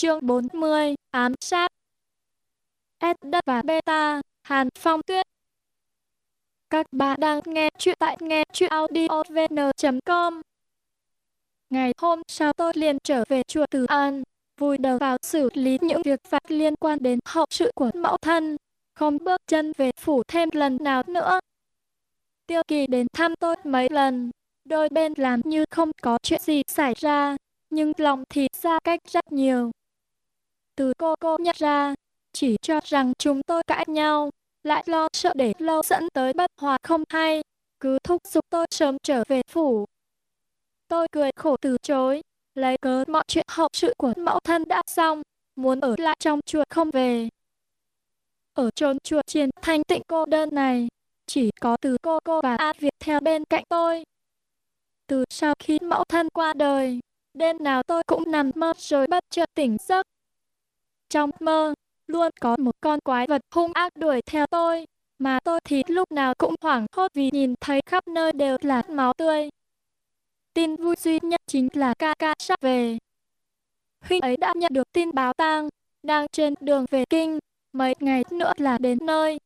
Chương 40, ám sát. Edda và beta, Hàn Phong Tuyết. Các bạn đang nghe chuyện tại nghe chuyện audiovn.com. Ngày hôm sau tôi liền trở về chùa Từ An, vui đầu vào xử lý những việc vặt liên quan đến hậu sự của mẫu thân, không bước chân về phủ thêm lần nào nữa. Tiêu kỳ đến thăm tôi mấy lần, đôi bên làm như không có chuyện gì xảy ra, nhưng lòng thì xa cách rất nhiều từ cô cô nhận ra, chỉ cho rằng chúng tôi cãi nhau, lại lo sợ để lâu dẫn tới bất hòa không hay, cứ thúc giục tôi sớm trở về phủ. Tôi cười khổ từ chối, lấy cớ mọi chuyện hậu sự của mẫu thân đã xong, muốn ở lại trong chùa không về. Ở trốn chùa chiến thanh tịnh cô đơn này, chỉ có từ cô cô và A Việt theo bên cạnh tôi. Từ sau khi mẫu thân qua đời, đêm nào tôi cũng nằm mơ rồi bất chợt tỉnh giấc, trong mơ, luôn có một con quái vật hung ác đuổi theo tôi, mà tôi thì lúc nào cũng hoảng hốt vì nhìn thấy khắp nơi đều là máu tươi. Tin vui duy nhất chính là ca ca sắp về. Huynh ấy đã nhận được tin báo tang, đang trên đường về kinh, mấy ngày nữa là đến nơi.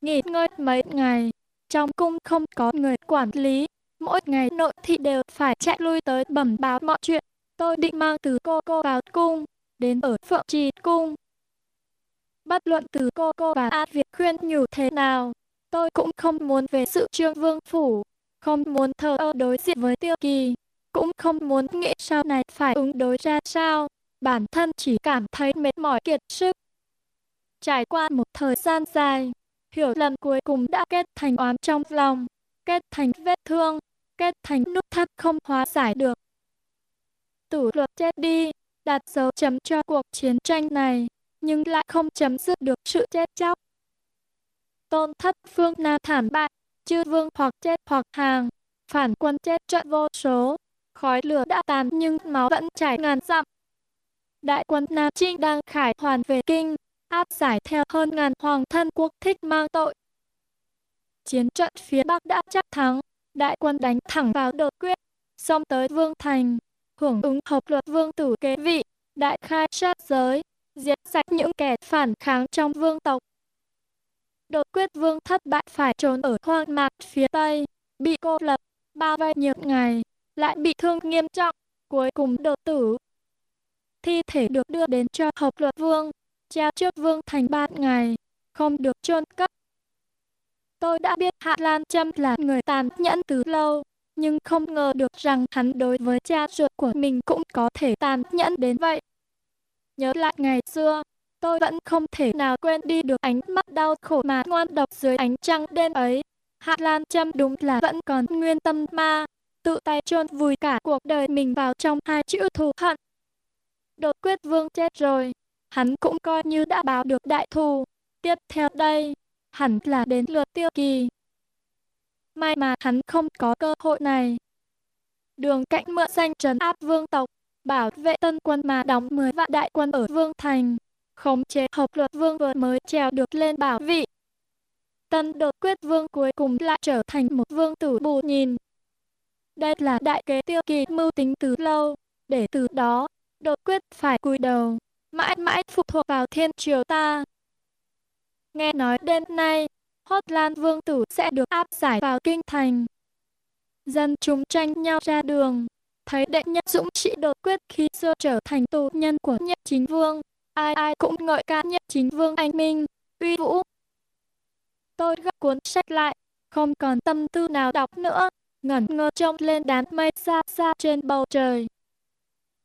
Nghỉ ngơi mấy ngày, trong cung không có người quản lý, mỗi ngày nội thị đều phải chạy lui tới bẩm báo mọi chuyện. Tôi định mang từ cô cô vào cung, đến ở Phượng Trì Cung. Bất luận từ cô cô và A Việt khuyên nhủ thế nào, tôi cũng không muốn về sự trương vương phủ, không muốn thờ ơ đối diện với tiêu kỳ, cũng không muốn nghĩ sau này phải ứng đối ra sao, bản thân chỉ cảm thấy mệt mỏi kiệt sức. Trải qua một thời gian dài, hiểu lầm cuối cùng đã kết thành oán trong lòng, kết thành vết thương, kết thành nút thắt không hóa giải được. Tử luật chết đi, đặt dấu chấm cho cuộc chiến tranh này, nhưng lại không chấm dứt được sự chết chóc. Tôn thất phương Nam thảm bại, chư vương hoặc chết hoặc hàng, phản quân chết trận vô số, khói lửa đã tàn nhưng máu vẫn chảy ngàn dặm. Đại quân Nam Trinh đang khải hoàn về kinh, áp giải theo hơn ngàn hoàng thân quốc thích mang tội. Chiến trận phía Bắc đã chắc thắng, đại quân đánh thẳng vào đột quyết, xông tới Vương Thành, hưởng ứng hợp luật vương tử kế vị, đại khai sát giới, diệt sạch những kẻ phản kháng trong vương tộc. Đột quyết vương thất bại phải trốn ở hoang mạc phía Tây, bị cô lập, bao vây nhiều ngày, lại bị thương nghiêm trọng, cuối cùng đột tử. Thi thể được đưa đến cho hợp luật vương, treo trước vương thành ba ngày, không được chôn cất. Tôi đã biết Hạ Lan Trâm là người tàn nhẫn từ lâu, nhưng không ngờ được rằng hắn đối với cha ruột của mình cũng có thể tàn nhẫn đến vậy. Nhớ lại ngày xưa, tôi vẫn không thể nào quên đi được ánh mắt đau khổ mà ngoan độc dưới ánh trăng đêm ấy. Hạ Lan Trâm đúng là vẫn còn nguyên tâm ma, tự tay chôn vùi cả cuộc đời mình vào trong hai chữ thù hận. Đột quyết vương chết rồi, hắn cũng coi như đã báo được đại thù. Tiếp theo đây, hẳn là đến lượt tiêu kỳ. May mà hắn không có cơ hội này. Đường cạnh mượn danh trấn áp vương tộc, bảo vệ tân quân mà đóng 10 vạn đại quân ở vương thành, khống chế hợp luật vương vừa mới trèo được lên bảo vị. Tân đột quyết vương cuối cùng lại trở thành một vương tử bù nhìn. Đây là đại kế tiêu kỳ mưu tính từ lâu, để từ đó, đột quyết phải cúi đầu, mãi mãi phụ thuộc vào thiên triều ta. Nghe nói đêm nay, Hốt Lan Vương Tử sẽ được áp giải vào kinh thành. Dân chúng tranh nhau ra đường, thấy đệ nhất dũng sĩ đột quyết khi xưa trở thành tù nhân của nhất chính vương. Ai ai cũng ngợi ca nhất chính vương anh minh, uy vũ. Tôi gấp cuốn sách lại, không còn tâm tư nào đọc nữa, ngẩn ngơ trông lên đám mây xa xa trên bầu trời.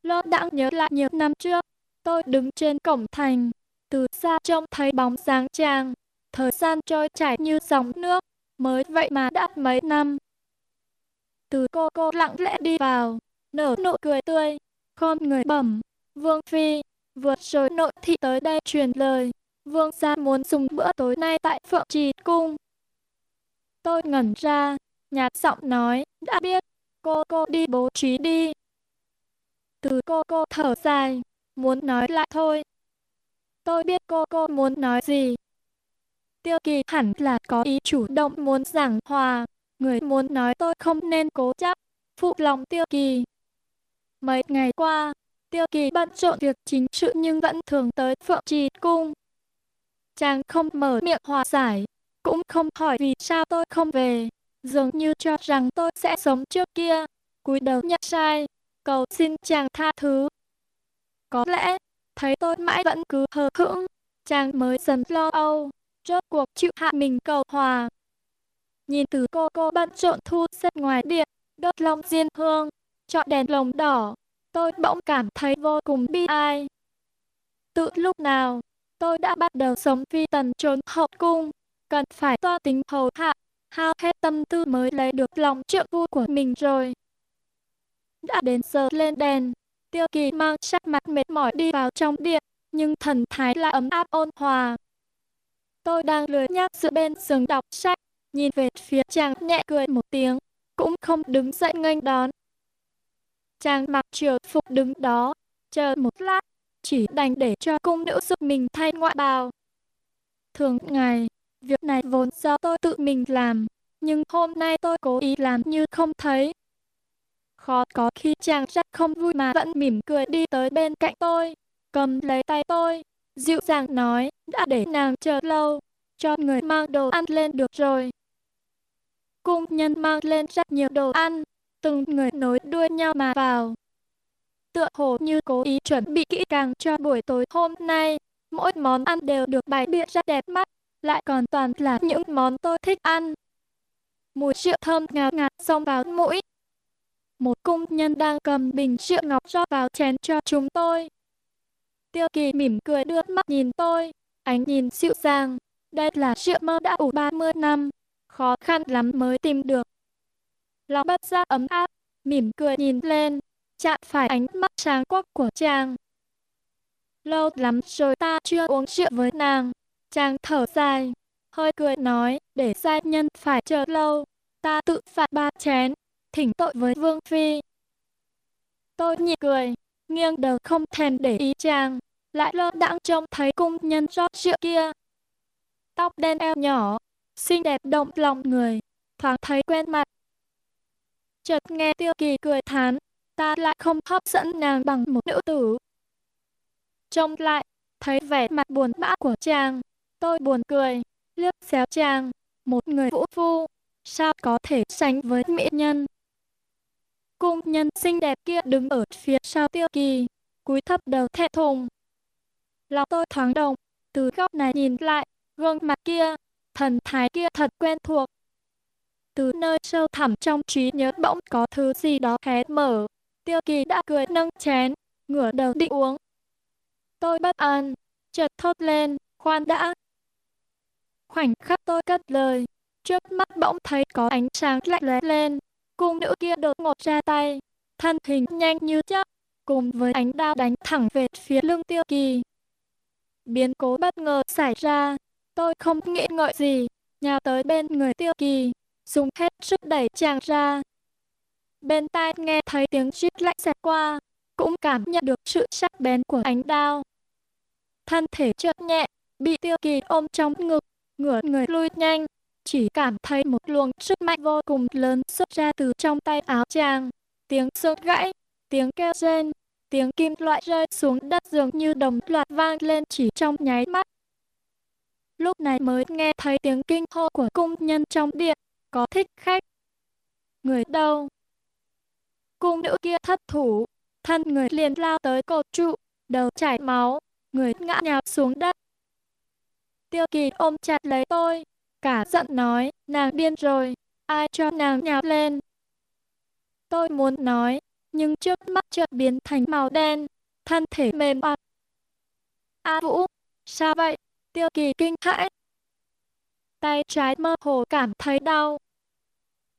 Lơ đãng nhớ lại nhiều năm trước, tôi đứng trên cổng thành, từ xa trông thấy bóng dáng chàng, thời gian trôi chảy như dòng nước, mới vậy mà đã mấy năm. Từ cô cô lặng lẽ đi vào, nở nụ cười tươi, khom người bẩm, Vương Phi, vượt rồi nội thị tới đây truyền lời, Vương gia muốn dùng bữa tối nay tại Phượng Trì Cung. Tôi ngẩn ra, nhạt giọng nói, đã biết, cô cô đi bố trí đi. Từ cô cô thở dài, muốn nói lại thôi. Tôi biết cô cô muốn nói gì, Tiêu kỳ hẳn là có ý chủ động muốn giảng hòa. Người muốn nói tôi không nên cố chấp, phụ lòng tiêu kỳ. Mấy ngày qua, Tiêu kỳ bận rộn việc chính sự nhưng vẫn thường tới Phượng Trì Cung. Chàng không mở miệng hòa giải, cũng không hỏi vì sao tôi không về, dường như cho rằng tôi sẽ sống trước kia, cúi đầu nhận sai, cầu xin chàng tha thứ. Có lẽ, thấy tôi mãi vẫn cứ hờ hững, chàng mới dần lo âu, rốt cuộc chịu hạ mình cầu hòa. Nhìn từ cô cô bận rộn thu xếp ngoài điện, đốt lòng diên hương, chọn đèn lồng đỏ, tôi bỗng cảm thấy vô cùng bi ai. Tự lúc nào, tôi đã bắt đầu sống phi tần trốn hậu cung, cần phải to tính hầu hạ, hao hết tâm tư mới lấy được lòng triệu vui của mình rồi. Đã đến giờ lên đèn, tiêu kỳ mang sắc mặt mệt mỏi đi vào trong điện, nhưng thần thái lại ấm áp ôn hòa. Tôi đang lười nhác giữa bên giường đọc sách, nhìn về phía chàng nhẹ cười một tiếng, cũng không đứng dậy nghênh đón. Chàng mặc triều phục đứng đó, chờ một lát, chỉ đành để cho cung nữ giúp mình thay ngoại bào. Thường ngày, việc này vốn do tôi tự mình làm, nhưng hôm nay tôi cố ý làm như không thấy. Khó có khi chàng rất không vui mà vẫn mỉm cười đi tới bên cạnh tôi, cầm lấy tay tôi, dịu dàng nói, đã để nàng chờ lâu, cho người mang đồ ăn lên được rồi. Cung nhân mang lên rất nhiều đồ ăn, từng người nối đuôi nhau mà vào. Tựa hồ như cố ý chuẩn bị kỹ càng cho buổi tối hôm nay, mỗi món ăn đều được bày biện rất đẹp mắt, lại còn toàn là những món tôi thích ăn. Mùi rượu thơm ngào ngạt xông vào mũi. Một cung nhân đang cầm bình rượu ngọc rót vào chén cho chúng tôi. Tiêu kỳ mỉm cười đưa mắt nhìn tôi, ánh nhìn dịu dàng. Đây là rượu mơ đã ủ 30 năm, khó khăn lắm mới tìm được. Lòng bất giác ấm áp, mỉm cười nhìn lên, chạm phải ánh mắt sáng quắc của chàng. Lâu lắm rồi ta chưa uống rượu với nàng. Chàng thở dài, hơi cười nói, để giai nhân phải chờ lâu, ta tự phạt ba chén, thỉnh tội với Vương Phi. Tôi nhị cười, nghiêng đầu không thèm để ý chàng, lại lơ đãng trông thấy cung nhân rót rượu kia. Tóc đen eo nhỏ, xinh đẹp động lòng người, thoáng thấy quen mặt. Chợt nghe tiêu kỳ cười thán, ta lại không hấp dẫn nàng bằng một nữ tử. Trông lại, thấy vẻ mặt buồn bã của chàng, tôi buồn cười, liếc xéo chàng, một người vũ phu, sao có thể sánh với mỹ nhân. Cung nhân xinh đẹp kia đứng ở phía sau tiêu kỳ, cúi thấp đầu thẹn thùng. Lòng tôi thoáng động, từ góc này nhìn lại, gương mặt kia, thần thái kia thật quen thuộc. Từ nơi sâu thẳm trong trí nhớ bỗng có thứ gì đó hé mở, tiêu kỳ đã cười nâng chén, ngửa đầu định uống. Tôi bất an, chợt thốt lên, khoan đã. Khoảnh khắc tôi cất lời, trước mắt bỗng thấy có ánh sáng lạnh lóe lên, cung nữ kia đột ngột ra tay, thân hình nhanh như chớp, cùng với ánh đao đánh thẳng về phía lưng tiêu kỳ. Biến cố bất ngờ xảy ra, tôi không nghĩ ngợi gì, nhào tới bên người tiêu kỳ, dùng hết sức đẩy chàng ra. Bên tai nghe thấy tiếng chít lạnh xẹt qua, cũng cảm nhận được sự sắc bén của ánh đao. Thân thể chợt nhẹ, bị tiêu kỳ ôm trong ngực, ngửa người lui nhanh, chỉ cảm thấy một luồng sức mạnh vô cùng lớn xuất ra từ trong tay áo chàng. Tiếng sốt gãy, tiếng kêu rên, tiếng kim loại rơi xuống đất dường như đồng loạt vang lên chỉ trong nháy mắt. Lúc này mới nghe thấy tiếng kinh hô của cung nhân trong điện, có thích khách. Người đâu? Cung nữ kia thất thủ, thân người liền lao tới cột trụ, đầu chảy máu, người ngã nhào xuống đất. Tiêu kỳ ôm chặt lấy tôi, cả giận nói, nàng điên rồi, ai cho nàng nhào lên. Tôi muốn nói, nhưng trước mắt chợt biến thành màu đen, thân thể mềm oặt. A Vũ, sao vậy? Tiêu kỳ kinh hãi. Tay trái mơ hồ cảm thấy đau.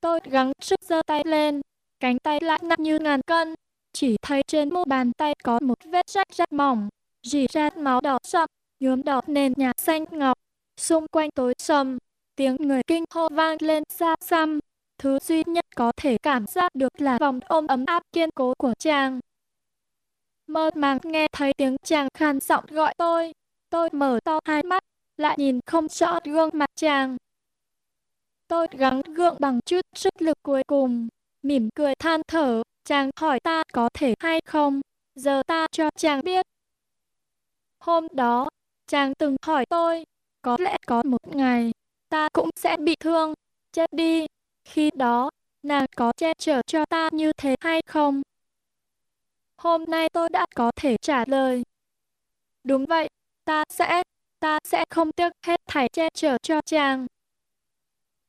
Tôi gắng sức giơ tay lên, cánh tay lại nặng như ngàn cân. Chỉ thấy trên mu bàn tay có một vết rách rất mỏng, rỉ ra máu đỏ sậm, nhuốm đỏ nền nhà xanh ngọc. Xung quanh tối sầm, tiếng người kinh hô vang lên xa xăm. Thứ duy nhất có thể cảm giác được là vòng ôm ấm áp kiên cố của chàng. Mơ màng nghe thấy tiếng chàng khàn giọng gọi tôi. Tôi mở to hai mắt, lại nhìn không rõ gương mặt chàng. Tôi gắng gượng bằng chút sức lực cuối cùng, mỉm cười than thở, chàng hỏi ta có thể hay không, giờ ta cho chàng biết. Hôm đó, chàng từng hỏi tôi, có lẽ có một ngày, ta cũng sẽ bị thương, chết đi. Khi đó, nàng có che chở cho ta như thế hay không? Hôm nay tôi đã có thể trả lời. Đúng vậy, ta sẽ, ta sẽ không tiếc hết thảy che chở cho chàng.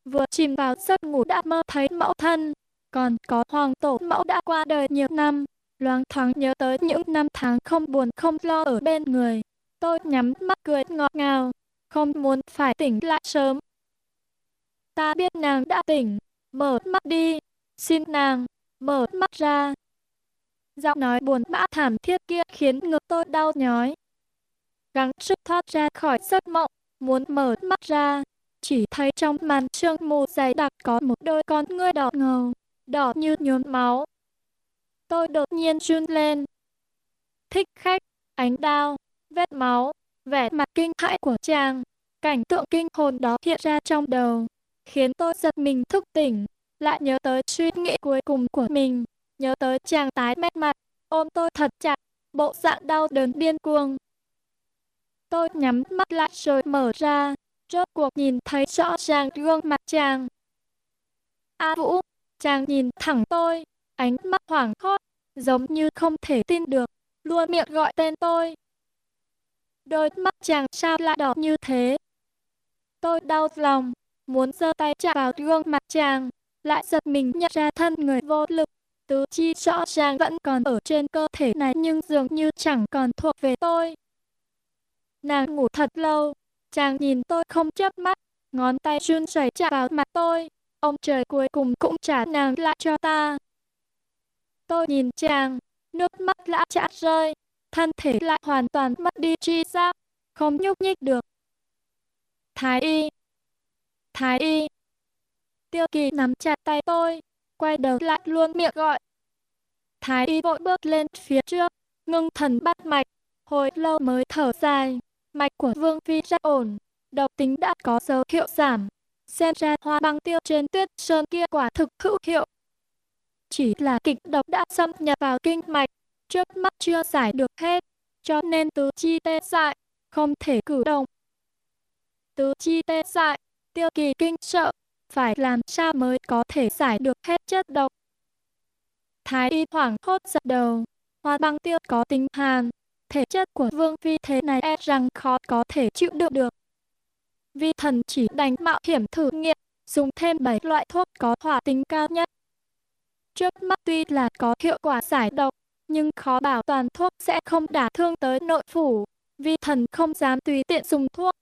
Vừa chìm vào giấc ngủ đã mơ thấy mẫu thân, còn có hoàng tổ mẫu đã qua đời nhiều năm, loáng thoáng nhớ tới những năm tháng không buồn không lo ở bên người. Tôi nhắm mắt cười ngọt ngào, không muốn phải tỉnh lại sớm. Ta biết nàng đã tỉnh, mở mắt đi, xin nàng, mở mắt ra. Giọng nói buồn bã thảm thiết kia khiến ngực tôi đau nhói. Gắng sức thoát ra khỏi giấc mộng, muốn mở mắt ra, chỉ thấy trong màn sương mù dày đặc có một đôi con ngươi đỏ ngầu, đỏ như nhuốm máu. Tôi đột nhiên run lên. Thích khách, ánh đao, vết máu, vẻ mặt kinh hãi của chàng. Cảnh tượng kinh hồn đó hiện ra trong đầu, khiến tôi giật mình thức tỉnh, lại nhớ tới suy nghĩ cuối cùng của mình, nhớ tới chàng tái mét mặt, ôm tôi thật chặt, bộ dạng đau đớn điên cuồng. Tôi nhắm mắt lại rồi mở ra, rốt cuộc nhìn thấy rõ ràng gương mặt chàng. A Vũ, chàng nhìn thẳng tôi, ánh mắt hoảng hốt, giống như không thể tin được, luôn miệng gọi tên tôi. Đôi mắt chàng sao lại đỏ như thế? Tôi đau lòng, muốn giơ tay chạm vào gương mặt chàng, lại giật mình nhận ra thân người vô lực. Tứ chi rõ ràng vẫn còn ở trên cơ thể này nhưng dường như chẳng còn thuộc về tôi. Nàng ngủ thật lâu, chàng nhìn tôi không chớp mắt, ngón tay run rẩy chạm vào mặt tôi. Ông trời cuối cùng cũng trả nàng lại cho ta. Tôi nhìn chàng, nước mắt lã chả rơi, thân thể lại hoàn toàn mất đi chi giác, không nhúc nhích được. Thái y, Thái y. Tiêu kỳ nắm chặt tay tôi, quay đầu lại luôn miệng gọi. Thái y vội bước lên phía trước, ngưng thần bắt mạch, hồi lâu mới thở dài. Mạch của Vương Phi rất ổn, độc tính đã có dấu hiệu giảm. Xem ra hoa băng tiêu trên tuyết sơn kia quả thực hữu hiệu. Chỉ là kịch độc đã xâm nhập vào kinh mạch, trước mắt chưa giải được hết, cho nên tứ chi tê dại, không thể cử động. Tứ chi tê dại, tiêu kỳ kinh sợ, phải làm sao mới có thể giải được hết chất độc. Thái y hoảng hốt giật đầu, hoa băng tiêu có tính hàn, thể chất của vương phi thế này e rằng khó có thể chịu đựng được. Vi thần chỉ đành mạo hiểm thử nghiệm, dùng thêm 7 loại thuốc có hỏa tính cao nhất. Trước mắt tuy là có hiệu quả giải độc, nhưng khó bảo toàn thuốc sẽ không đả thương tới nội phủ. Vi thần không dám tùy tiện dùng thuốc.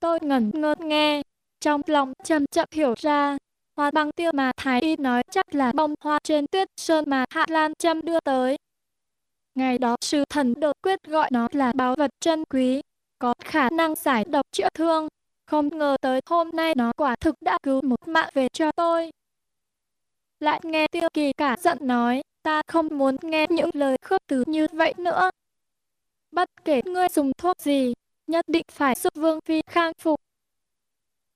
Tôi ngẩn ngơ nghe, trong lòng chậm chậm hiểu ra, hoa băng tiêu mà Thái Y nói chắc là bông hoa trên tuyết sơn mà Hạ Lan Trâm đưa tới. Ngày đó sư thần đột quyết gọi nó là báu vật chân quý, có khả năng giải độc chữa thương. Không ngờ tới hôm nay nó quả thực đã cứu một mạng về cho tôi. Lại nghe tiêu kỳ cả giận nói, ta không muốn nghe những lời khước từ như vậy nữa. Bất kể ngươi dùng thuốc gì, nhất định phải giúp Vương Phi khang phục.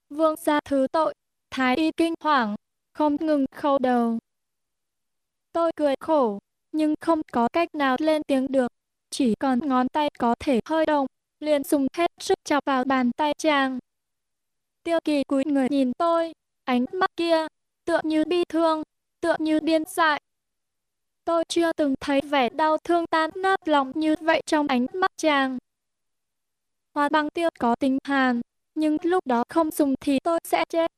Vương gia thứ tội, Thái y kinh hoàng, không ngừng khâu đầu. Tôi cười khổ, nhưng không có cách nào lên tiếng được, chỉ còn ngón tay có thể hơi động, liền dùng hết sức chọc vào bàn tay chàng. Tiêu kỳ cúi người nhìn tôi, ánh mắt kia, tựa như bi thương, tựa như điên dại. Tôi chưa từng thấy vẻ đau thương tan nát lòng như vậy trong ánh mắt chàng. Hoa băng tiêu có tính hàn, nhưng lúc đó không dùng thì tôi sẽ chết.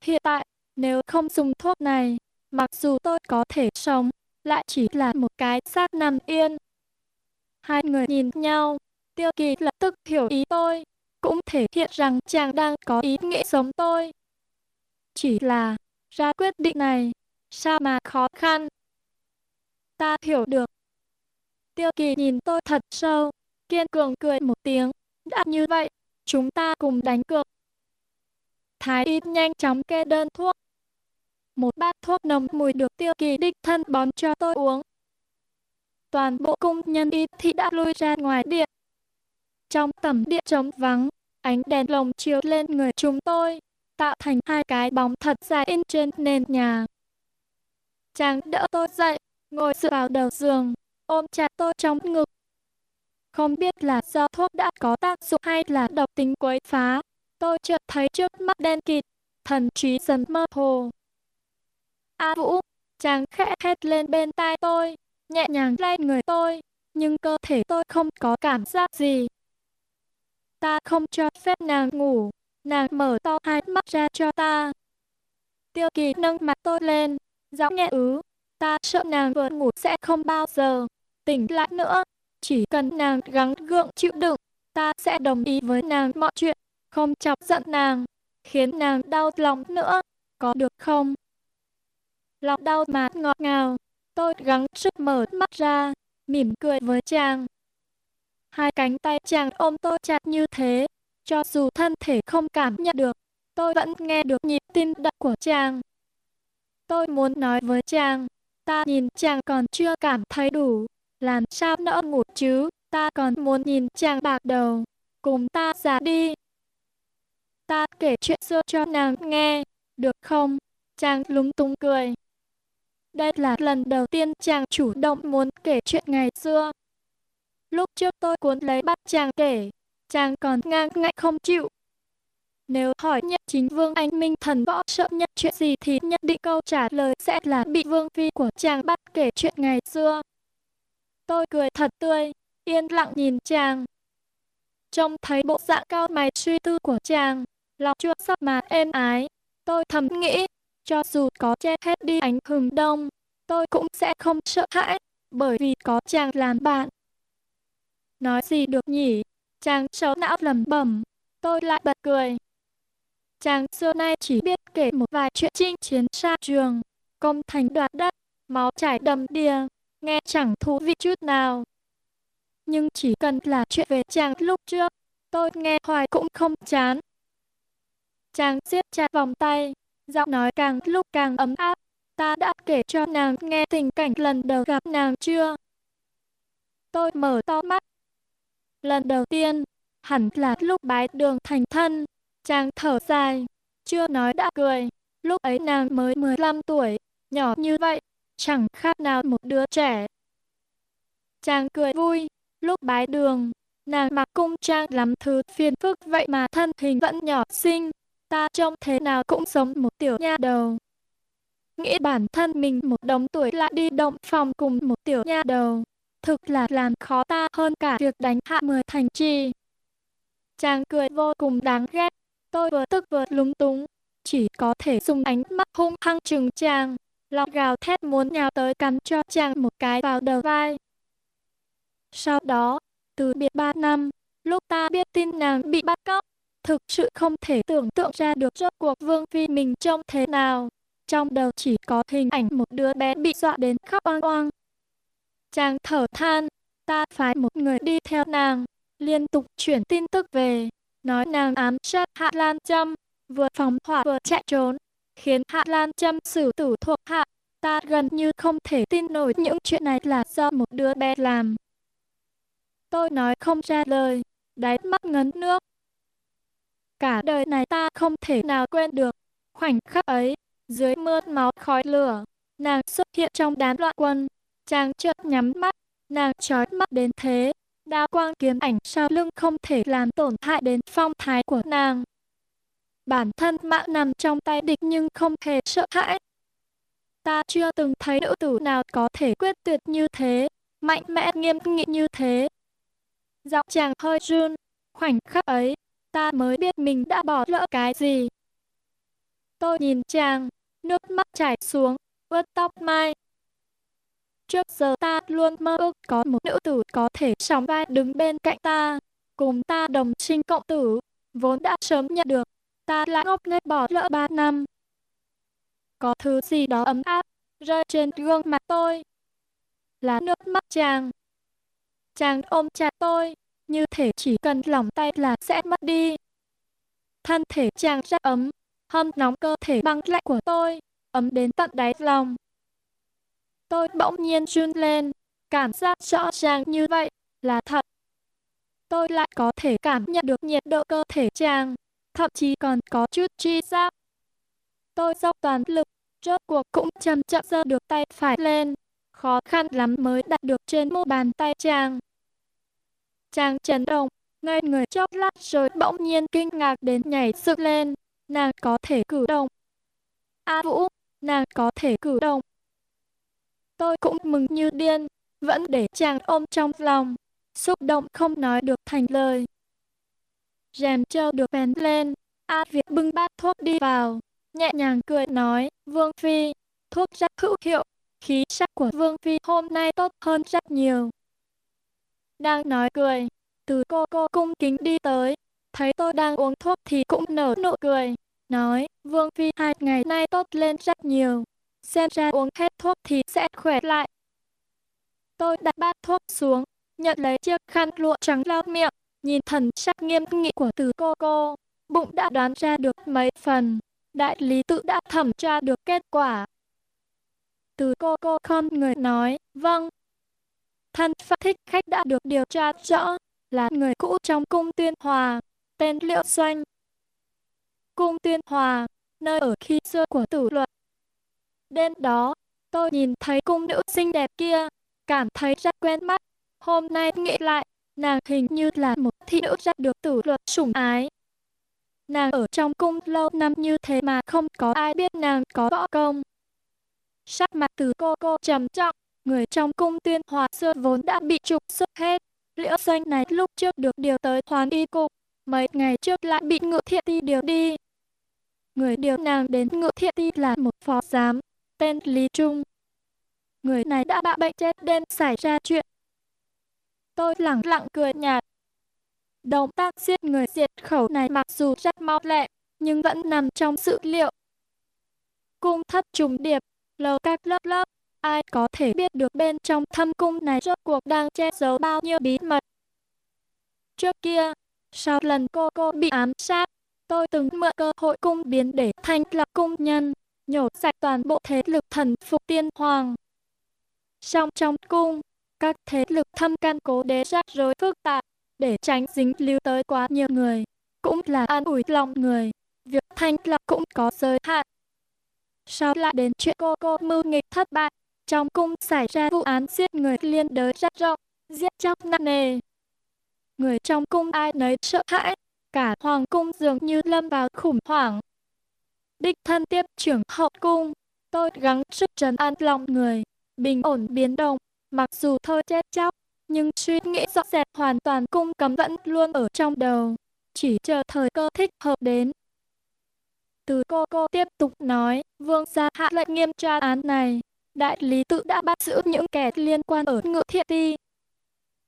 Hiện tại, nếu không dùng thuốc này, mặc dù tôi có thể sống, lại chỉ là một cái xác nằm yên. Hai người nhìn nhau, tiêu kỳ lập tức hiểu ý tôi, cũng thể hiện rằng chàng đang có ý nghĩ giống tôi. Chỉ là, ra quyết định này, sao mà khó khăn. Ta hiểu được. Tiêu kỳ nhìn tôi thật sâu, kiên cường cười một tiếng, đã như vậy, chúng ta cùng đánh cược. Thái y nhanh chóng kê đơn thuốc. Một bát thuốc nồng mùi được tiêu kỳ đích thân bón cho tôi uống. Toàn bộ cung nhân y thị đã lui ra ngoài điện. Trong tầm điện trống vắng, ánh đèn lồng chiếu lên người chúng tôi, tạo thành hai cái bóng thật dài in trên nền nhà. Chàng đỡ tôi dậy, ngồi dựa vào đầu giường, ôm chặt tôi trong ngực. Không biết là do thuốc đã có tác dụng hay là độc tính quấy phá, tôi chợt thấy trước mắt đen kịt, thần trí dần mơ hồ. A Vũ, chàng khẽ hét lên bên tai tôi, nhẹ nhàng lay người tôi, nhưng cơ thể tôi không có cảm giác gì. Ta không cho phép nàng ngủ, nàng mở to hai mắt ra cho ta. Tiêu kỳ nâng mặt tôi lên, giọng nhẹ ứ, ta sợ nàng vừa ngủ sẽ không bao giờ tỉnh lại nữa. Chỉ cần nàng gắng gượng chịu đựng, ta sẽ đồng ý với nàng mọi chuyện, không chọc giận nàng, khiến nàng đau lòng nữa, có được không? Lòng đau mà ngọt ngào, tôi gắng sức mở mắt ra, mỉm cười với chàng. Hai cánh tay chàng ôm tôi chặt như thế, cho dù thân thể không cảm nhận được, tôi vẫn nghe được nhịp tim đập của chàng. Tôi muốn nói với chàng, ta nhìn chàng còn chưa cảm thấy đủ, làm sao nỡ ngủ chứ, ta còn muốn nhìn chàng bạc đầu, cùng ta già đi. Ta kể chuyện xưa cho nàng nghe, được không? Chàng lúng túng cười. Đây là lần đầu tiên chàng chủ động muốn kể chuyện ngày xưa. Lúc trước tôi cuốn lấy bắt chàng kể, chàng còn ngang ngạnh không chịu. Nếu hỏi nhất chính vương anh minh thần võ sợ nhất chuyện gì thì nhất định câu trả lời sẽ là bị vương phi của chàng bắt kể chuyện ngày xưa. Tôi cười thật tươi, yên lặng nhìn chàng. Trông thấy bộ dạng cao mày suy tư của chàng, lòng chua xót mà êm ái. Tôi thầm nghĩ, cho dù có che hết đi ánh hừng đông, tôi cũng sẽ không sợ hãi, bởi vì có chàng làm bạn. Nói gì được nhỉ? Chàng xấu não lầm bẩm, tôi lại bật cười. Chàng xưa nay chỉ biết kể một vài chuyện chinh chiến xa trường, công thành đoạt đất, máu chảy đầm đìa, nghe chẳng thú vị chút nào. Nhưng chỉ cần là chuyện về chàng lúc trước, tôi nghe hoài cũng không chán. Chàng siết chặt vòng tay, giọng nói càng lúc càng ấm áp. Ta đã kể cho nàng nghe tình cảnh lần đầu gặp nàng chưa? Tôi mở to mắt. Lần đầu tiên, hẳn là lúc bái đường thành thân. Chàng thở dài, chưa nói đã cười. Lúc ấy nàng mới 15 tuổi, nhỏ như vậy, chẳng khác nào một đứa trẻ. Chàng cười vui, lúc bái đường, nàng mặc cung trang lắm thứ phiền phức vậy mà thân hình vẫn nhỏ xinh, ta trông thế nào cũng giống một tiểu nha đầu. Nghĩ bản thân mình một đống tuổi lại đi động phòng cùng một tiểu nha đầu, thực là làm khó ta hơn cả việc đánh hạ mười thành trì. Chàng cười vô cùng đáng ghét, tôi vừa tức vừa lúng túng, chỉ có thể dùng ánh mắt hung hăng trừng chàng, lòng gào thét muốn nhào tới cắn cho chàng một cái vào đầu vai. Sau đó, từ biệt ba năm, lúc ta biết tin nàng bị bắt cóc, thực sự không thể tưởng tượng ra được rốt cuộc vương phi mình trông thế nào. Trong đầu chỉ có hình ảnh một đứa bé bị dọa đến khóc oang oang. Chàng thở than, ta phái một người đi theo nàng, liên tục chuyển tin tức về, nói nàng ám sát Hạ Lan Trâm, vừa phóng hỏa vừa chạy trốn, khiến Hạ Lan chăm xử tử thuộc hạ. Ta gần như không thể tin nổi những chuyện này là do một đứa bé làm. Tôi nói không ra lời, đáy mắt ngấn nước. Cả đời này ta không thể nào quên được. Khoảnh khắc ấy, dưới mưa máu khói lửa, nàng xuất hiện trong đám loạn quân. Chàng chợt nhắm mắt, nàng trói mắt đến thế. Đao quang kiếm ảnh sau lưng không thể làm tổn hại đến phong thái của nàng. Bản thân mã nằm trong tay địch nhưng không hề sợ hãi. Ta chưa từng thấy nữ tử nào có thể quyết tuyệt như thế, mạnh mẽ nghiêm nghị như thế. Giọng chàng hơi run, khoảnh khắc ấy, ta mới biết mình đã bỏ lỡ cái gì. Tôi nhìn chàng, nước mắt chảy xuống, ướt tóc mai. Trước giờ ta luôn mơ ước có một nữ tử có thể sóng vai đứng bên cạnh ta, cùng ta đồng sinh cộng tử, vốn đã sớm nhận được, ta lại ngốc nghếch bỏ lỡ ba năm. Có thứ gì đó ấm áp, rơi trên gương mặt tôi. Là nước mắt chàng. Chàng ôm chặt tôi, như thể chỉ cần lỏng tay là sẽ mất đi. Thân thể chàng rất ấm, hâm nóng cơ thể băng lạnh của tôi, ấm đến tận đáy lòng. Tôi bỗng nhiên run lên, cảm giác rõ ràng như vậy, là thật. Tôi lại có thể cảm nhận được nhiệt độ cơ thể chàng, thậm chí còn có chút chi giác. Tôi dốc toàn lực, rốt cuộc cũng chậm chậm giơ được tay phải lên, khó khăn lắm mới đặt được trên mu bàn tay chàng. Chàng chấn động, ngây người chốc lát rồi bỗng nhiên kinh ngạc đến nhảy dựng lên, nàng có thể cử động. A Vũ, nàng có thể cử động. Tôi cũng mừng như điên, vẫn để chàng ôm trong lòng, xúc động không nói được thành lời. Rèm trâu được vén lên, A Việt bưng bát thuốc đi vào, nhẹ nhàng cười nói, Vương Phi, thuốc rất hữu hiệu, khí sắc của Vương Phi hôm nay tốt hơn rất nhiều. Đang nói cười, từ cô cô cung kính đi tới, thấy tôi đang uống thuốc thì cũng nở nụ cười, nói, Vương Phi hai ngày nay tốt lên rất nhiều, xem ra uống hết thuốc thì sẽ khỏe lại. Tôi đặt bát thuốc xuống, nhận lấy chiếc khăn lụa trắng lau miệng, nhìn thần sắc nghiêm nghị của từ cô cô, bụng đã đoán ra được mấy phần, đại lý tự đã thẩm tra được kết quả. Từ cô cô không người nói, vâng. Thân phát thích khách đã được điều tra rõ, là người cũ trong cung tuyên hòa, tên Liệu Doanh. Cung tuyên hòa, nơi ở khi xưa của tử luật. Đêm đó, tôi nhìn thấy cung nữ xinh đẹp kia, cảm thấy rất quen mắt. Hôm nay nghĩ lại, nàng hình như là một thị nữ rất được tử luật sủng ái. Nàng ở trong cung lâu năm như thế mà không có ai biết nàng có võ công. Sắc mặt từ cô cô trầm trọng, người trong cung tuyên hòa xưa vốn đã bị trục xuất hết. Liễu xanh này lúc trước được điều tới hoàn y cục, mấy ngày trước lại bị ngự thiện ti điều đi. Người điều nàng đến ngự thiện ti là một phó giám, tên Lý Trung. Người này đã bạ bệnh chết đêm xảy ra chuyện. Tôi lặng lặng cười nhạt. Động tác giết người diệt khẩu này mặc dù rất mau lẹ, nhưng vẫn nằm trong sự liệu. Cung thất trùng điệp, lầu các lớp lớp, ai có thể biết được bên trong thâm cung này rốt cuộc đang che giấu bao nhiêu bí mật. Trước kia, sau lần cô cô bị ám sát, tôi từng mượn cơ hội cung biến để thành lập cung nhân, nhổ sạch toàn bộ thế lực thần phục tiên hoàng. Trong trong cung, các thế lực thâm căn cố đế rắc rối phức tạp, để tránh dính lưu tới quá nhiều người, cũng là an ủi lòng người. Việc thanh lọc cũng có giới hạn. Sau lại đến chuyện cô cô mưu nghịch thất bại, trong cung xảy ra vụ án giết người liên đới rất rộng, giết chóc nặng nề. Người trong cung ai nấy sợ hãi, cả hoàng cung dường như lâm vào khủng hoảng. Đích thân tiếp trưởng hậu cung, tôi gắng sức trấn an lòng người, bình ổn biến động, mặc dù thôi chết chóc, nhưng suy nghĩ rõ rệt hoàn toàn cung cấm vẫn luôn ở trong đầu, chỉ chờ thời cơ thích hợp đến. Từ cô cô tiếp tục nói, vương gia hạ lệnh nghiêm tra án này, đại lý tự đã bắt giữ những kẻ liên quan ở ngự thiện ti.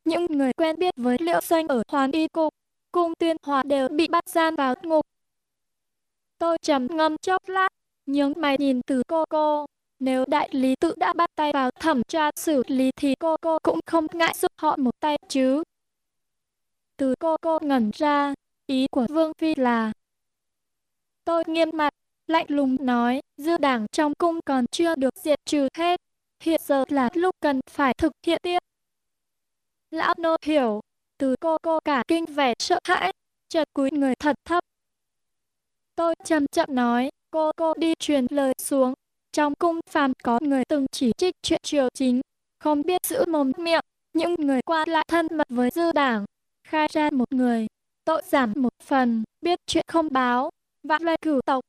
Những người quen biết với liệu doanh ở hoàn y cục, cung tuyên hòa đều bị bắt gian vào ngục. Tôi trầm ngâm chốc lát, nhướng mày nhìn từ cô cô, nếu đại lý tự đã bắt tay vào thẩm tra xử lý thì cô cô cũng không ngại giúp họ một tay chứ. Từ cô cô ngẩn ra, ý của Vương Phi là Tôi nghiêm mặt, lạnh lùng nói, dư đảng trong cung còn chưa được diệt trừ hết. Hiện giờ là lúc cần phải thực hiện tiếp. Lão nô hiểu, từ cô cô cả kinh vẻ sợ hãi, chợt cúi người thật thấp. Tôi chậm chậm nói, cô cô đi truyền lời xuống, trong cung phàm có người từng chỉ trích chuyện triều chính, không biết giữ mồm miệng, những người qua lại thân mật với dư đảng, khai ra một người, tội giảm một phần, biết chuyện không báo, vạn lời cửu tộc.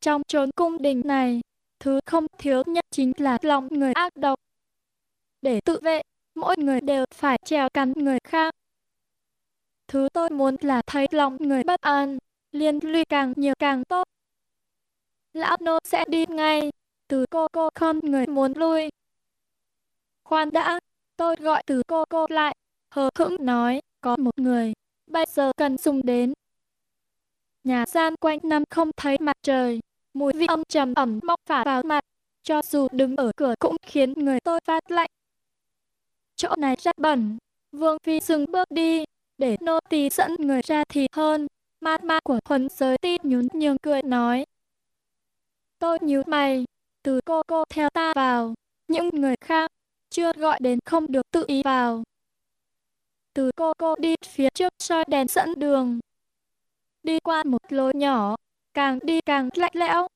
Trong chốn cung đình này, thứ không thiếu nhất chính là lòng người ác độc. Để tự vệ, mỗi người đều phải trèo cắn người khác. Thứ tôi muốn là thấy lòng người bất an, liên lụy càng nhiều càng tốt lão nô sẽ đi ngay. Từ cô cô không người muốn lui. Khoan đã, tôi gọi từ cô cô lại, hờ hững nói, có một người, bây giờ cần dùng đến. Nhà gian quanh năm không thấy mặt trời, mùi vị âm trầm ẩm móc phả vào mặt, cho dù đứng ở cửa cũng khiến người tôi phát lạnh. Chỗ này rất bẩn, Vương Phi dừng bước đi, để nô tỳ dẫn người ra thì hơn. Ma ma của huấn giới ti nhún nhường cười nói, Tôi nhíu mày, từ cô cô theo ta vào, những người khác chưa gọi đến không được tự ý vào. Từ cô cô đi phía trước soi đèn dẫn đường. Đi qua một lối nhỏ, càng đi càng lạnh lẽo.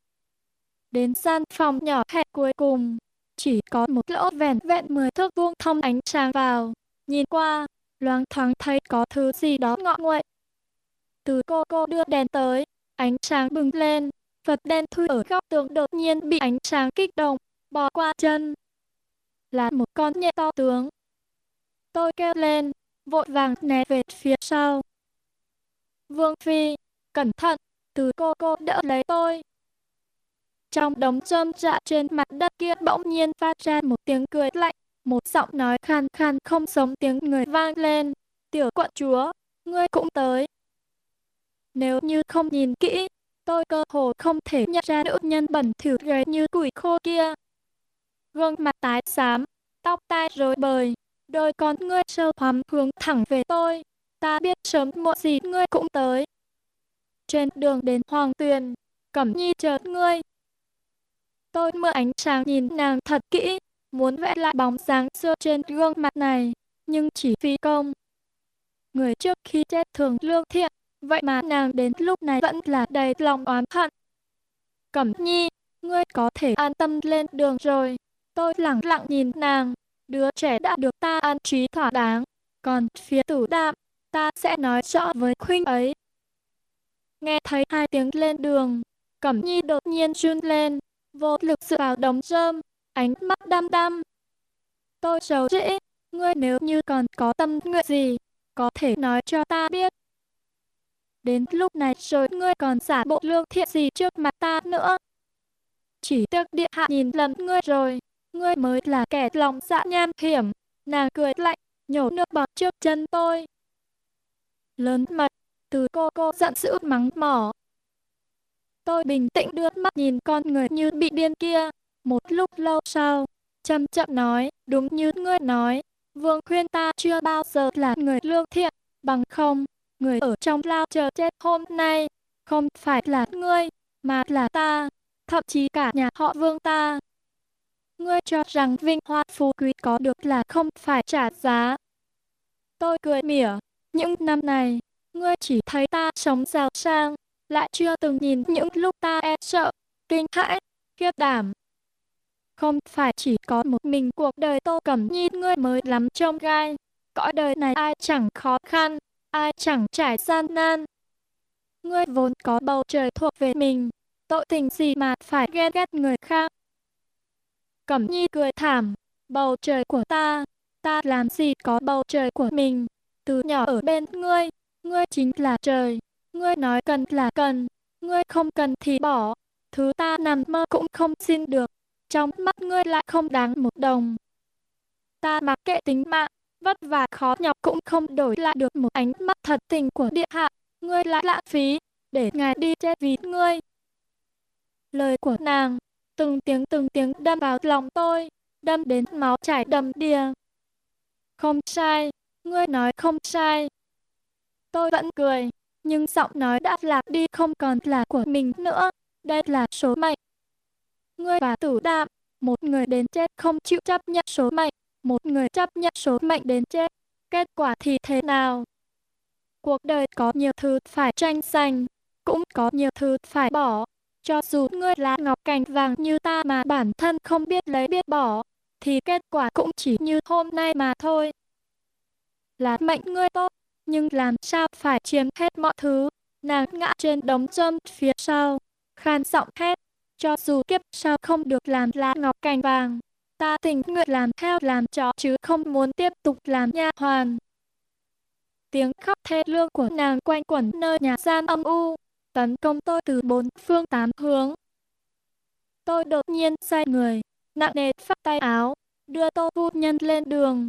Đến gian phòng nhỏ hẹp cuối cùng, chỉ có một lỗ vẹn vẹn mười thước vuông thông ánh sáng vào. Nhìn qua, loáng thoáng thấy có thứ gì đó ngọ nguậy. Từ cô cô đưa đèn tới, ánh sáng bừng lên, vật đen thui ở góc tường đột nhiên bị ánh sáng kích động, bò qua chân. Là một con nhện to tướng. Tôi kêu lên, vội vàng né về phía sau. Vương Phi, cẩn thận, từ cô cô đỡ lấy tôi. Trong đống rơm rạ trên mặt đất kia bỗng nhiên phát ra một tiếng cười lạnh, một giọng nói khan khan không giống tiếng người vang lên. Tiểu quận chúa, ngươi cũng tới. Nếu như không nhìn kỹ, tôi cơ hồ không thể nhận ra nữ nhân bẩn thỉu gầy như củi khô kia. Gương mặt tái xám, tóc tai rối bời, đôi con ngươi sâu hoắm hướng thẳng về tôi. Ta biết sớm muộn gì ngươi cũng tới. Trên đường đến Hoàng Tuyền, Cẩm Nhi chợt ngươi. Tôi mượn ánh sáng nhìn nàng thật kỹ, muốn vẽ lại bóng dáng xưa trên gương mặt này, nhưng chỉ phi công. Người trước khi chết thường lương thiện, vậy mà nàng đến lúc này vẫn là đầy lòng oán hận. Cẩm Nhi, ngươi có thể an tâm lên đường rồi. Tôi lặng lặng nhìn nàng, đứa trẻ đã được ta an trí thỏa đáng. Còn phía tử đạm, ta sẽ nói rõ với khuynh ấy. Nghe thấy hai tiếng lên đường, Cẩm Nhi đột nhiên run lên, vô lực dựa vào đống rơm, ánh mắt đăm đăm. Tôi xấu dĩ, ngươi nếu như còn có tâm nguyện gì, có thể nói cho ta biết. Đến lúc này rồi ngươi còn giả bộ lương thiện gì trước mặt ta nữa. Chỉ tức địa hạ nhìn lầm ngươi rồi, ngươi mới là kẻ lòng dạ nham hiểm. Nàng cười lạnh, nhổ nước bọt trước chân tôi. Lớn mật, từ cô cô giận dữ mắng mỏ. Tôi bình tĩnh đưa mắt nhìn con người như bị điên kia. Một lúc lâu sau, chậm chậm nói, đúng như ngươi nói, vương khuyên ta chưa bao giờ là người lương thiện, bằng không, người ở trong lao chờ chết hôm nay, không phải là ngươi, mà là ta, thậm chí cả nhà họ vương ta. Ngươi cho rằng vinh hoa phú quý có được là không phải trả giá. Tôi cười mỉa, những năm này, ngươi chỉ thấy ta sống giàu sang, lại chưa từng nhìn những lúc ta e sợ, kinh hãi, khiếp đảm. Không phải chỉ có một mình cuộc đời Tô Cẩm Nhi ngươi mới lắm trong gai. Cõi đời này ai chẳng khó khăn, ai chẳng trải gian nan. Ngươi vốn có bầu trời thuộc về mình, tội tình gì mà phải ghen ghét người khác. Cẩm Nhi cười thảm, bầu trời của ta, ta làm gì có bầu trời của mình. Từ nhỏ ở bên ngươi, ngươi chính là trời, ngươi nói cần là cần, ngươi không cần thì bỏ, thứ ta nằm mơ cũng không xin được, trong mắt ngươi lại không đáng một đồng. Ta mặc kệ tính mạng, vất vả khó nhọc cũng không đổi lại được một ánh mắt thật tình của địa hạ, ngươi lại lãng phí, để ngài đi chết vì ngươi. Lời của nàng, từng tiếng từng tiếng đâm vào lòng tôi, đâm đến máu chảy đầm đìa. Không sai, ngươi nói không sai. Tôi vẫn cười, nhưng giọng nói đã lạc đi không còn là của mình nữa, đây là số mệnh. Ngươi và tử đạm, một người đến chết không chịu chấp nhận số mệnh, một người chấp nhận số mệnh đến chết. Kết quả thì thế nào? Cuộc đời có nhiều thứ phải tranh giành, cũng có nhiều thứ phải bỏ. Cho dù ngươi là ngọc cành vàng như ta mà bản thân không biết lấy biết bỏ, thì kết quả cũng chỉ như hôm nay mà thôi. Là mệnh ngươi tốt, nhưng làm sao phải chiếm hết mọi thứ. Nàng ngã trên đống rơm phía sau, khan giọng hét, cho dù kiếp sau không được làm lá ngọc cành vàng, ta tình nguyện làm theo làm chó chứ không muốn tiếp tục làm nha hoàn. Tiếng khóc thê lương của nàng quanh quẩn nơi nhà gian âm u, tấn công tôi từ bốn phương tám hướng. Tôi đột nhiên say người, nặng nề phát tay áo, đưa tô phu nhân lên đường.